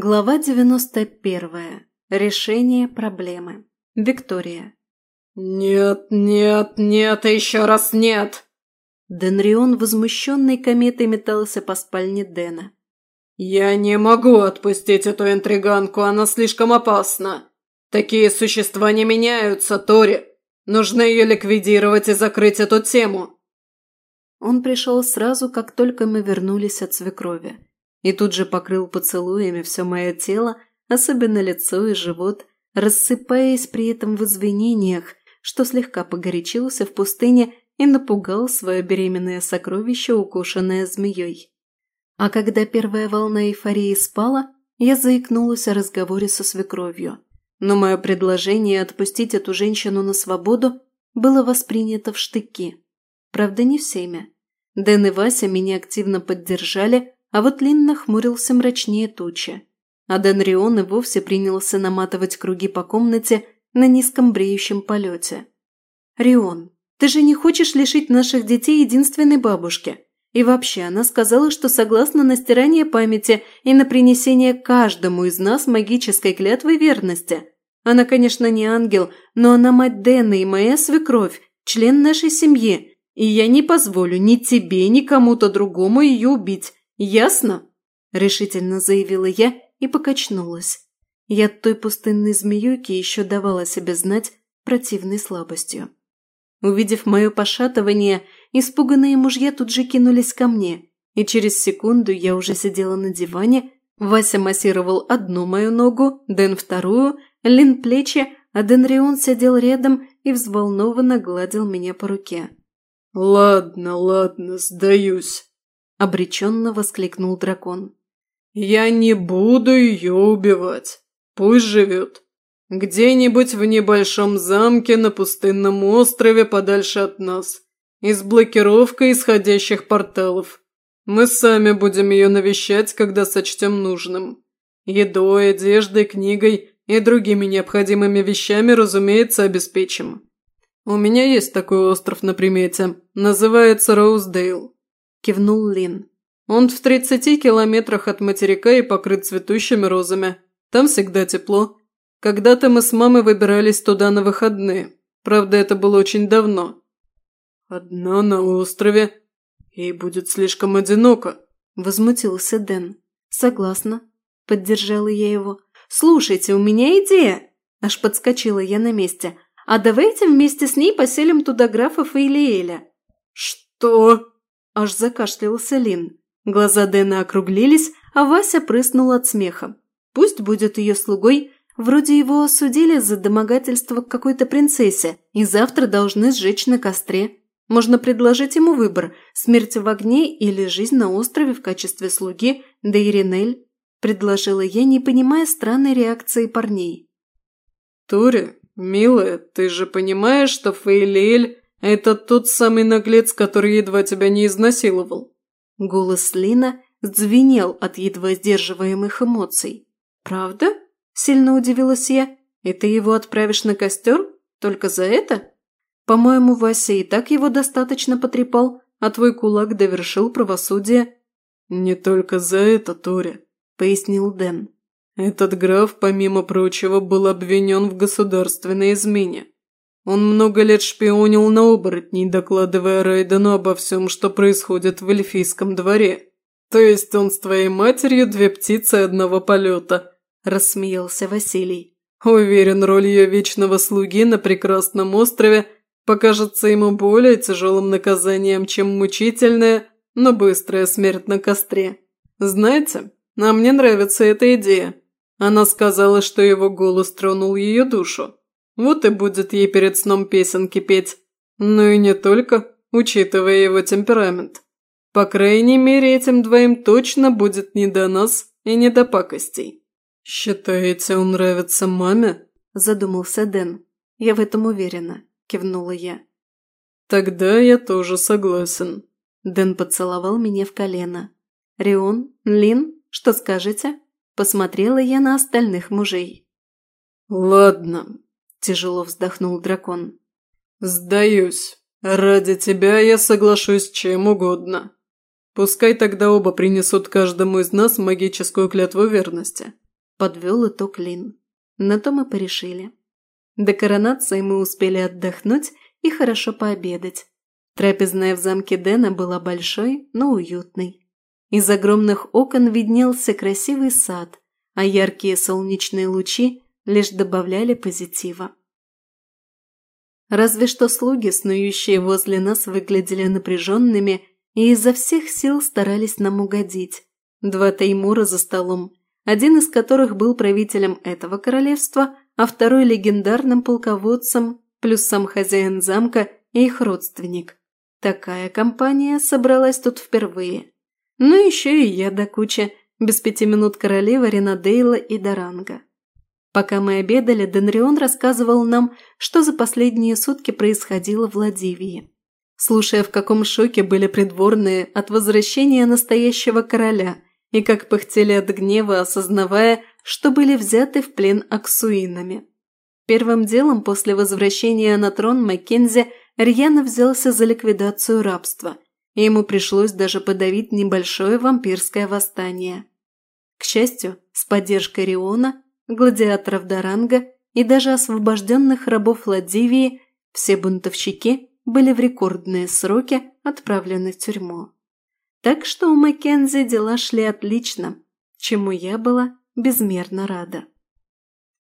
Глава 91. Решение проблемы. Виктория. «Нет, нет, нет и еще раз нет!» Денрион, возмущенный кометой, метался по спальне Дэна. «Я не могу отпустить эту интриганку, она слишком опасна. Такие существа не меняются, Тори. Нужно ее ликвидировать и закрыть эту тему». Он пришел сразу, как только мы вернулись от свекрови и тут же покрыл поцелуями все мое тело, особенно лицо и живот, рассыпаясь при этом в извинениях, что слегка погорячился в пустыне и напугал свое беременное сокровище, укушенное змеей. А когда первая волна эйфории спала, я заикнулась о разговоре со свекровью. Но мое предложение отпустить эту женщину на свободу было воспринято в штыки. Правда, не всеми. Дэн и Вася меня активно поддержали, а вот Лин нахмурился мрачнее тучи. А Денрион и вовсе принялся наматывать круги по комнате на низком бреющем полете. «Рион, ты же не хочешь лишить наших детей единственной бабушки?» И вообще, она сказала, что согласна на стирание памяти и на принесение каждому из нас магической клятвы верности. Она, конечно, не ангел, но она мать Дэна и моя свекровь, член нашей семьи, и я не позволю ни тебе, ни кому-то другому ее убить, «Ясно?» – решительно заявила я и покачнулась. Я той пустынной змеюки еще давала себе знать противной слабостью. Увидев мое пошатывание, испуганные мужья тут же кинулись ко мне, и через секунду я уже сидела на диване, Вася массировал одну мою ногу, Дэн вторую, Лин плечи, а Денрион сидел рядом и взволнованно гладил меня по руке. «Ладно, ладно, сдаюсь», – обреченно воскликнул дракон. «Я не буду ее убивать. Пусть живет. Где-нибудь в небольшом замке на пустынном острове подальше от нас. И с исходящих порталов. Мы сами будем ее навещать, когда сочтем нужным. Едой, одеждой, книгой и другими необходимыми вещами, разумеется, обеспечим. У меня есть такой остров на примете. Называется Роуздейл. – кивнул Лин. «Он в тридцати километрах от материка и покрыт цветущими розами. Там всегда тепло. Когда-то мы с мамой выбирались туда на выходные. Правда, это было очень давно. Одна на острове. Ей будет слишком одиноко», – возмутился Дэн. «Согласна», – поддержала я его. «Слушайте, у меня идея!» – аж подскочила я на месте. «А давайте вместе с ней поселим туда графов и Илиэля». «Что?» Аж закашлялся Лин. Глаза Дэна округлились, а Вася прыснул от смеха. Пусть будет ее слугой, вроде его осудили за домогательство к какой-то принцессе и завтра должны сжечь на костре. Можно предложить ему выбор – смерть в огне или жизнь на острове в качестве слуги Дейринель, предложила я, не понимая странной реакции парней. «Тори, милая, ты же понимаешь, что Фейлиэль «Это тот самый наглец, который едва тебя не изнасиловал». Голос Лина звенел от едва сдерживаемых эмоций. «Правда?» – сильно удивилась я. «И ты его отправишь на костер? Только за это?» «По-моему, Вася и так его достаточно потрепал, а твой кулак довершил правосудие». «Не только за это, Тори», – пояснил Дэн. «Этот граф, помимо прочего, был обвинен в государственной измене. Он много лет шпионил на оборотней, докладывая Райдену обо всем, что происходит в эльфийском дворе. То есть он с твоей матерью две птицы одного полета», – рассмеялся Василий. «Уверен, роль ее вечного слуги на прекрасном острове покажется ему более тяжелым наказанием, чем мучительная, но быстрая смерть на костре. Знаете, а мне нравится эта идея. Она сказала, что его голос тронул ее душу. Вот и будет ей перед сном песенки петь. Ну и не только, учитывая его темперамент. По крайней мере, этим двоим точно будет не до нас и не до пакостей. «Считаете, он нравится маме?» – задумался Дэн. «Я в этом уверена», – кивнула я. «Тогда я тоже согласен». Дэн поцеловал меня в колено. «Рион, Лин, что скажете?» Посмотрела я на остальных мужей. «Ладно, – тяжело вздохнул дракон. «Сдаюсь. Ради тебя я соглашусь чем угодно. Пускай тогда оба принесут каждому из нас магическую клятву верности. подвел итог Лин. На то мы порешили. До коронации мы успели отдохнуть и хорошо пообедать. Трапезная в замке Дэна была большой, но уютной. Из огромных окон виднелся красивый сад, а яркие солнечные лучи лишь добавляли позитива. Разве что слуги, снующие возле нас, выглядели напряженными и изо всех сил старались нам угодить. Два Таймура за столом, один из которых был правителем этого королевства, а второй легендарным полководцем, плюс сам хозяин замка и их родственник. Такая компания собралась тут впервые. Ну еще и я до кучи, без пяти минут королева Ринадейла и Даранга. Пока мы обедали, Денрион рассказывал нам, что за последние сутки происходило в Ладивии. Слушая, в каком шоке были придворные от возвращения настоящего короля и как пыхтели от гнева, осознавая, что были взяты в плен аксуинами. Первым делом после возвращения на трон Маккензи рьяно взялся за ликвидацию рабства, и ему пришлось даже подавить небольшое вампирское восстание. К счастью, с поддержкой Риона, гладиаторов Даранга и даже освобожденных рабов Ладивии все бунтовщики были в рекордные сроки отправлены в тюрьму. Так что у Маккензи дела шли отлично, чему я была безмерно рада.